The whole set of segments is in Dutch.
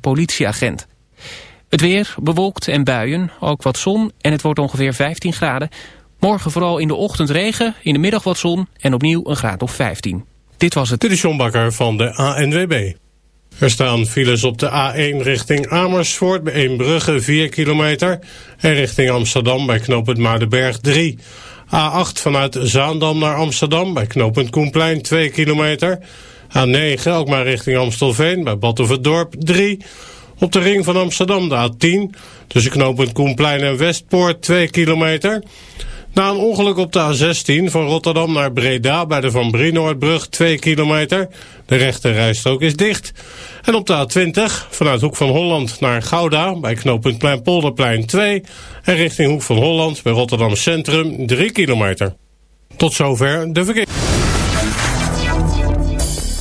politieagent. Het weer, bewolkt en buien, ook wat zon en het wordt ongeveer 15 graden. Morgen vooral in de ochtend regen, in de middag wat zon en opnieuw een graad of 15. Dit was het. Dit is John Bakker van de ANWB. Er staan files op de A1 richting Amersfoort bij Eembrugge 4 kilometer. En richting Amsterdam bij knooppunt Maardenberg 3. A8 vanuit Zaandam naar Amsterdam bij knooppunt Koenplein 2 kilometer. A9 ook maar richting Amstelveen bij Battenverdorp 3. Op de ring van Amsterdam de A10 tussen knooppunt Koenplein en Westpoort 2 kilometer. Na een ongeluk op de A16 van Rotterdam naar Breda bij de Van Brienoordbrug 2 kilometer. De rechte rijstrook is dicht. En op de A20 vanuit Hoek van Holland naar Gouda bij knooppunt Kleinpolderplein 2. En richting Hoek van Holland bij Rotterdam Centrum 3 kilometer. Tot zover de verkeer.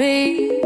be.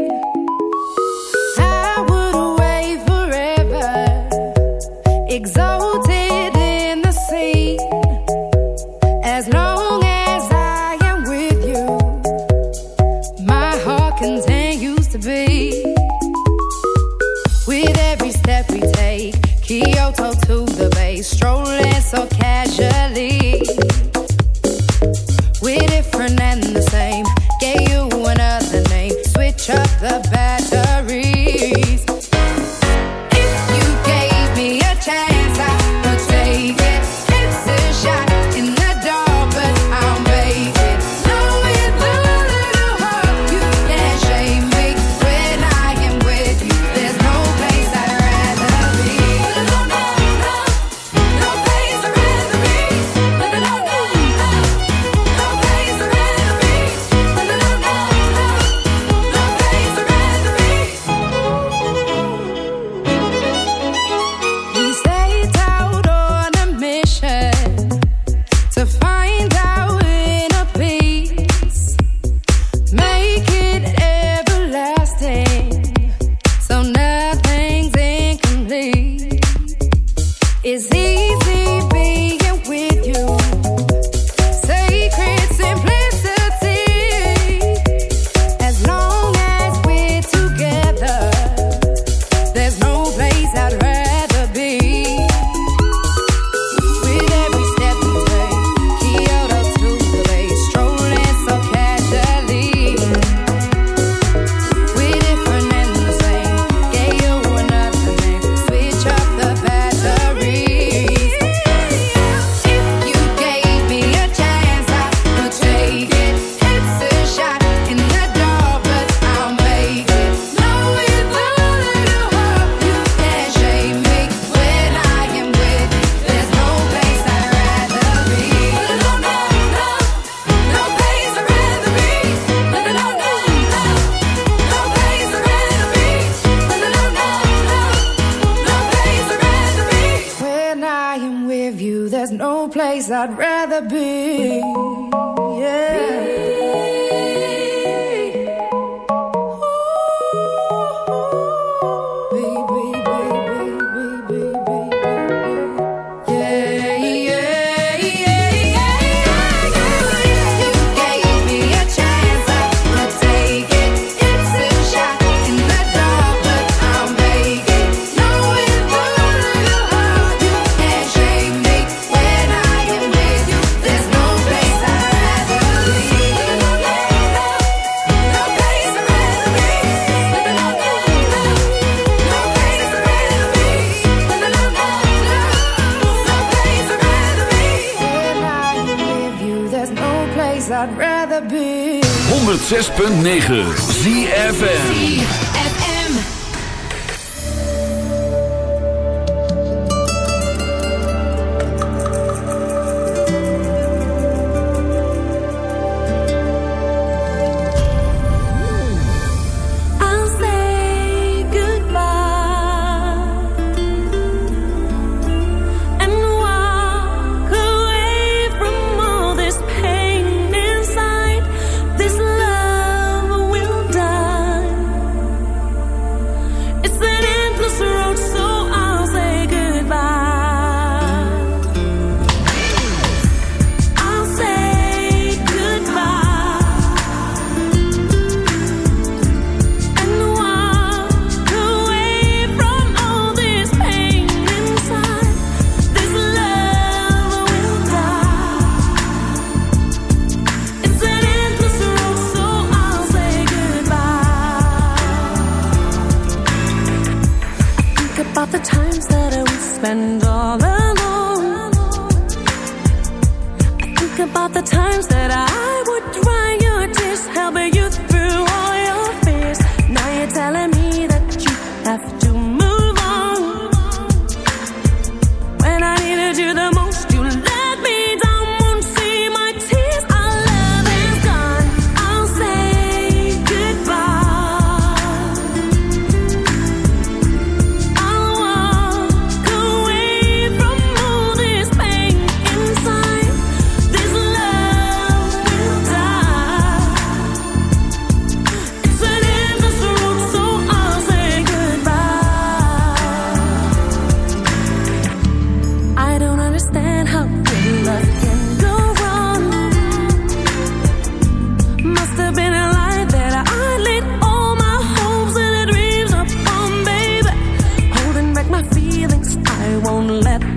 met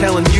telling you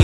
me.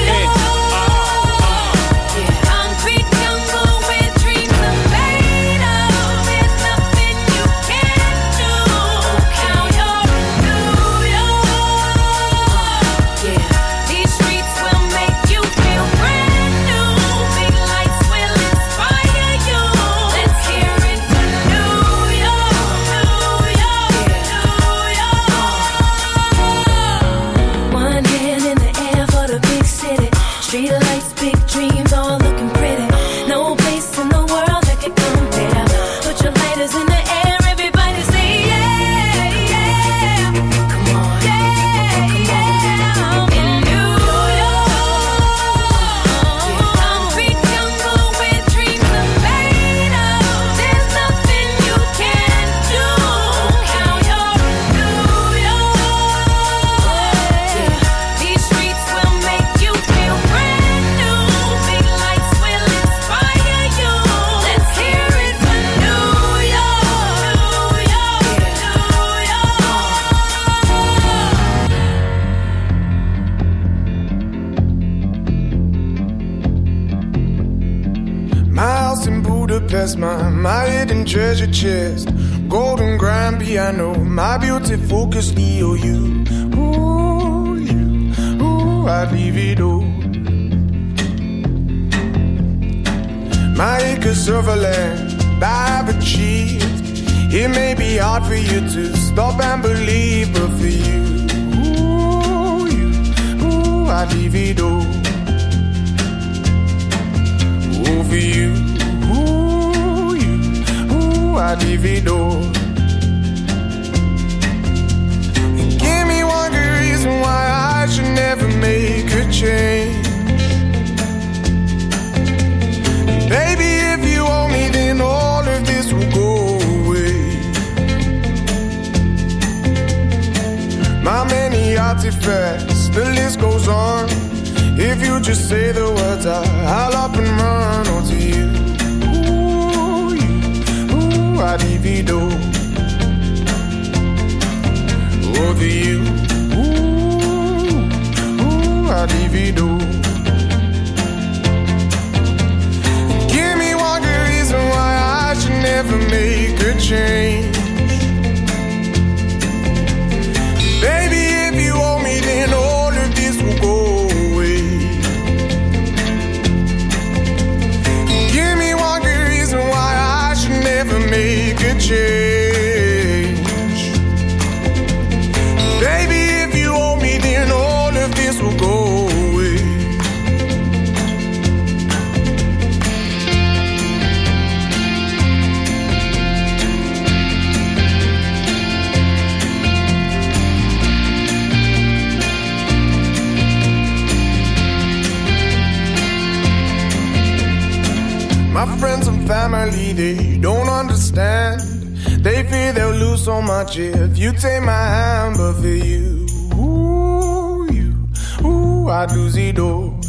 Understand. They fear they'll lose so much if you take my hand, but for you, ooh, you, ooh, I'd lose it all.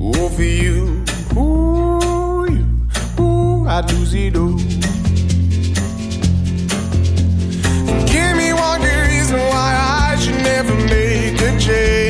Ooh, for you, ooh, you, ooh, I'd lose it all. Give me one good reason why I should never make a change.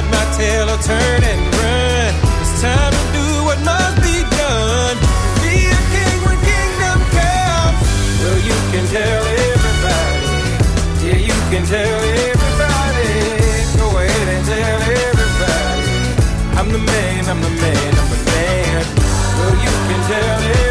my tail or turn and run. It's time to do what must be done. Be a king when kingdom comes. Well, you can tell everybody. Yeah, you can tell everybody. Go ahead and tell everybody. I'm the man, I'm the man, I'm the man. Well, you can tell everybody.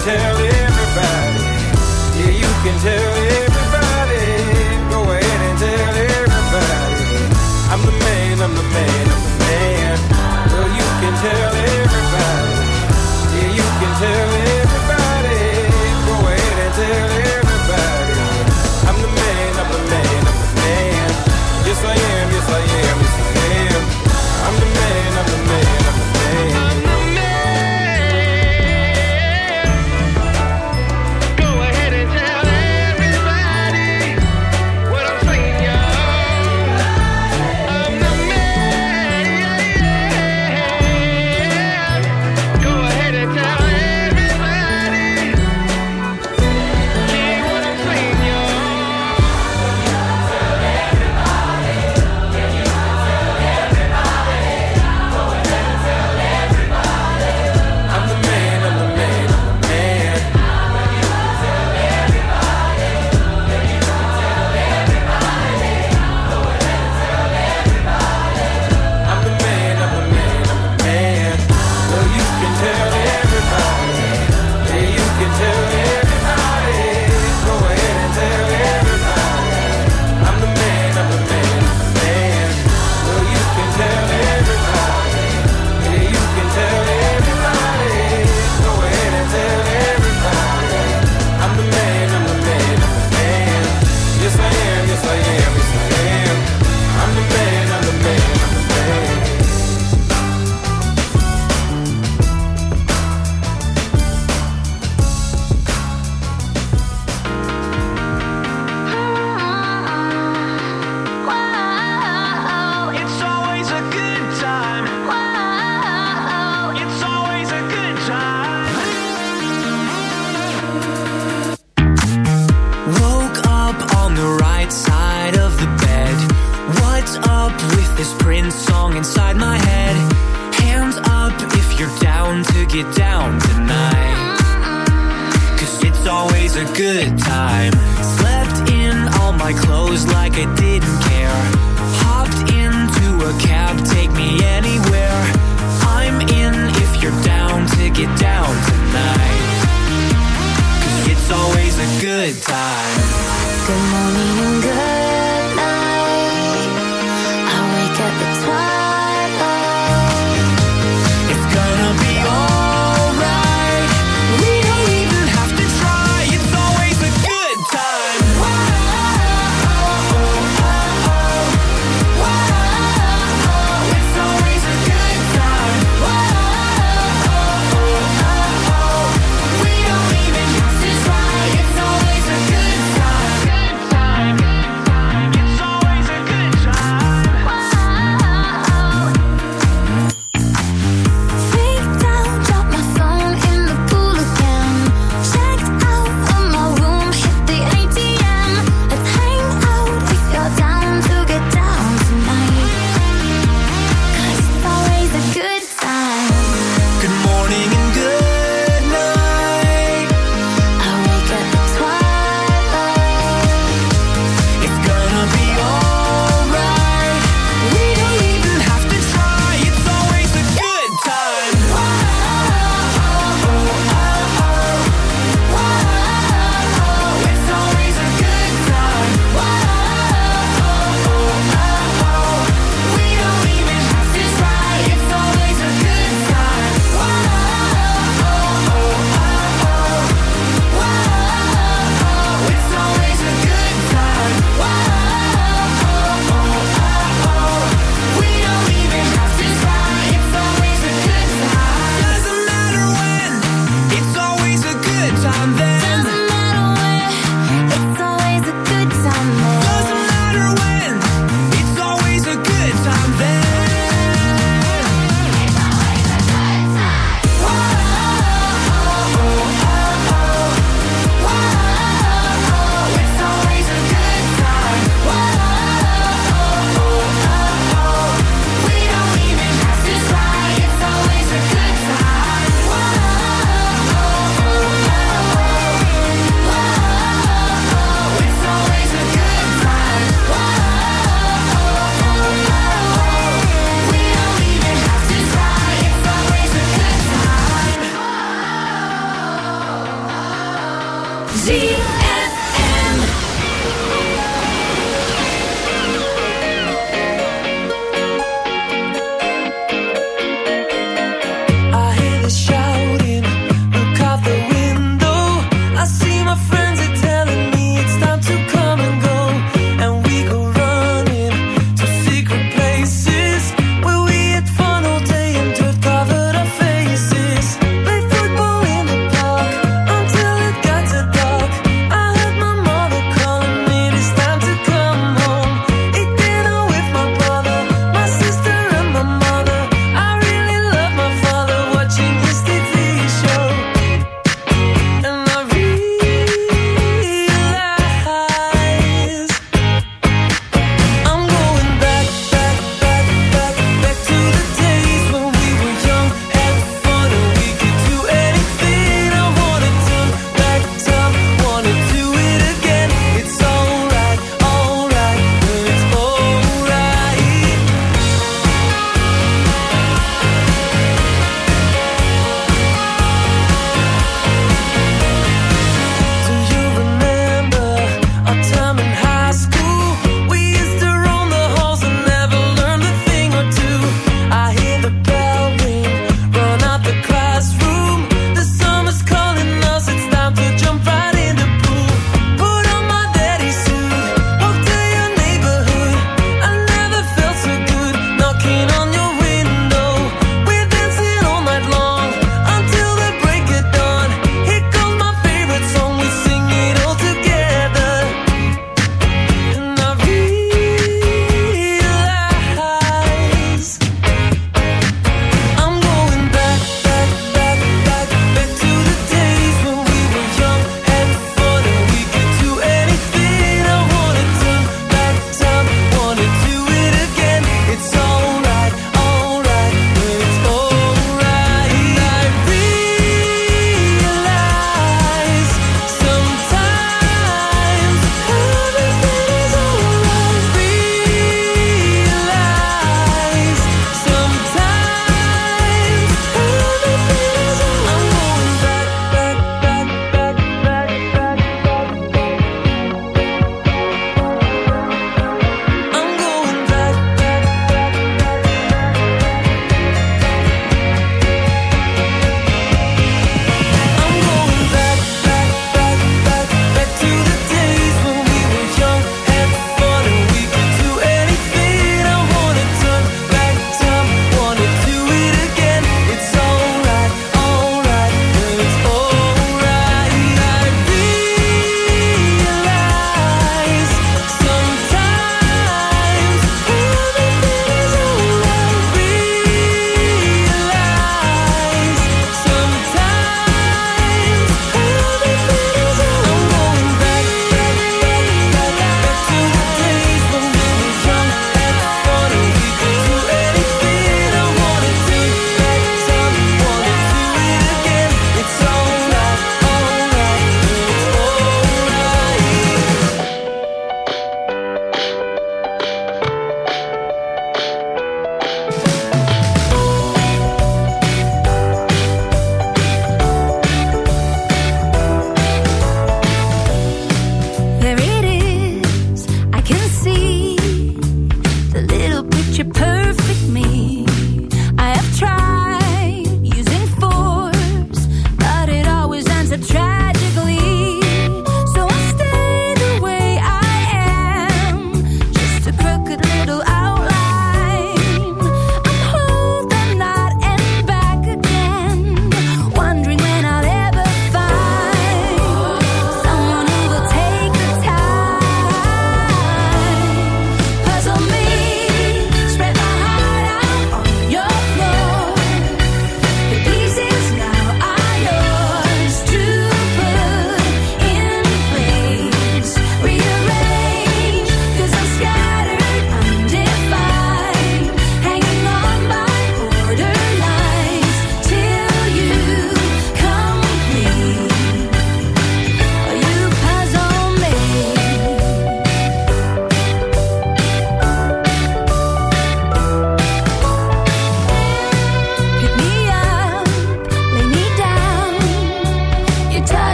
tell everybody. Yeah, you can tell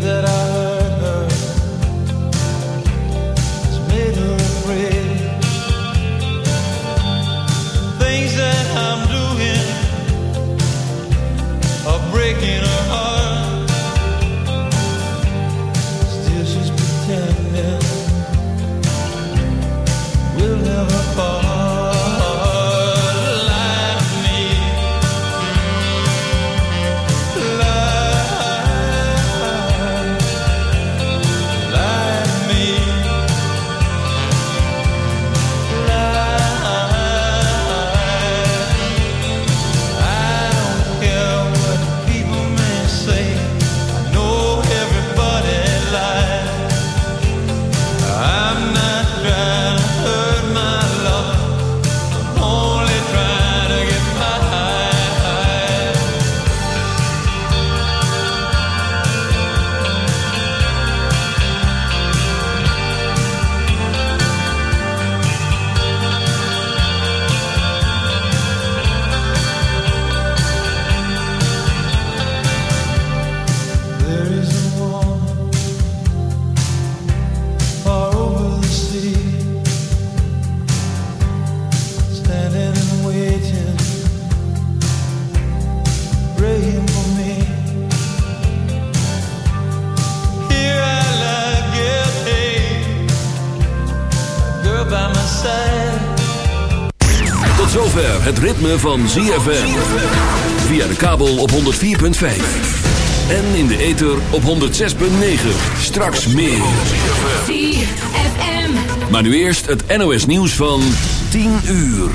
that ritme van ZFM. Via de kabel op 104.5. En in de ether op 106.9. Straks meer. ZFM. Maar nu eerst het NOS nieuws van 10 uur.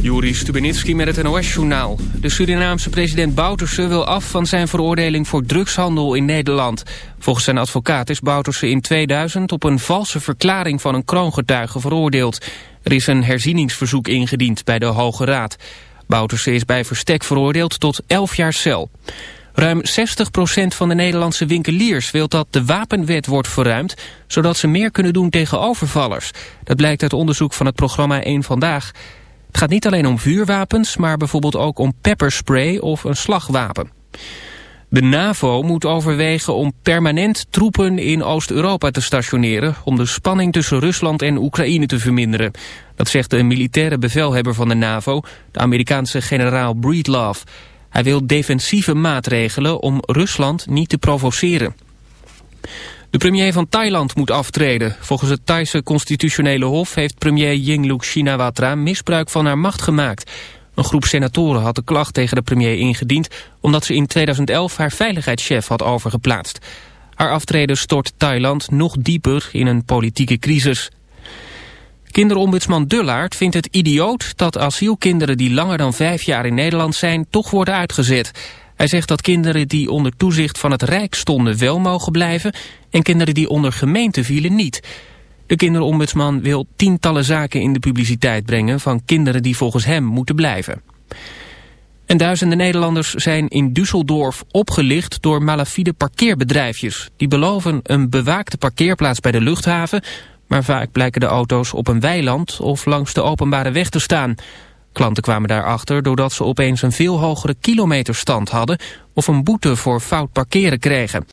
Juri Stubenitski met het NOS-journaal. De Surinaamse president Bouterse wil af van zijn veroordeling voor drugshandel in Nederland. Volgens zijn advocaat is Bouterse in 2000 op een valse verklaring van een kroongetuige veroordeeld. Er is een herzieningsverzoek ingediend bij de Hoge Raad. Bouterse is bij verstek veroordeeld tot 11 jaar cel. Ruim 60% van de Nederlandse winkeliers wil dat de wapenwet wordt verruimd... zodat ze meer kunnen doen tegen overvallers. Dat blijkt uit onderzoek van het programma 1 Vandaag. Het gaat niet alleen om vuurwapens, maar bijvoorbeeld ook om pepperspray of een slagwapen. De NAVO moet overwegen om permanent troepen in Oost-Europa te stationeren... om de spanning tussen Rusland en Oekraïne te verminderen. Dat zegt de militaire bevelhebber van de NAVO, de Amerikaanse generaal Breedlove. Hij wil defensieve maatregelen om Rusland niet te provoceren. De premier van Thailand moet aftreden. Volgens het Thaise constitutionele hof heeft premier Yingluck Shinawatra misbruik van haar macht gemaakt. Een groep senatoren had de klacht tegen de premier ingediend... omdat ze in 2011 haar veiligheidschef had overgeplaatst. Haar aftreden stort Thailand nog dieper in een politieke crisis. Kinderombudsman Dullaert vindt het idioot dat asielkinderen die langer dan vijf jaar in Nederland zijn toch worden uitgezet. Hij zegt dat kinderen die onder toezicht van het Rijk stonden wel mogen blijven en kinderen die onder gemeente vielen niet. De kinderombudsman wil tientallen zaken in de publiciteit brengen van kinderen die volgens hem moeten blijven. En duizenden Nederlanders zijn in Düsseldorf opgelicht door malafide parkeerbedrijfjes. Die beloven een bewaakte parkeerplaats bij de luchthaven, maar vaak blijken de auto's op een weiland of langs de openbare weg te staan. Klanten kwamen daarachter doordat ze opeens een veel hogere kilometerstand hadden of een boete voor fout parkeren kregen.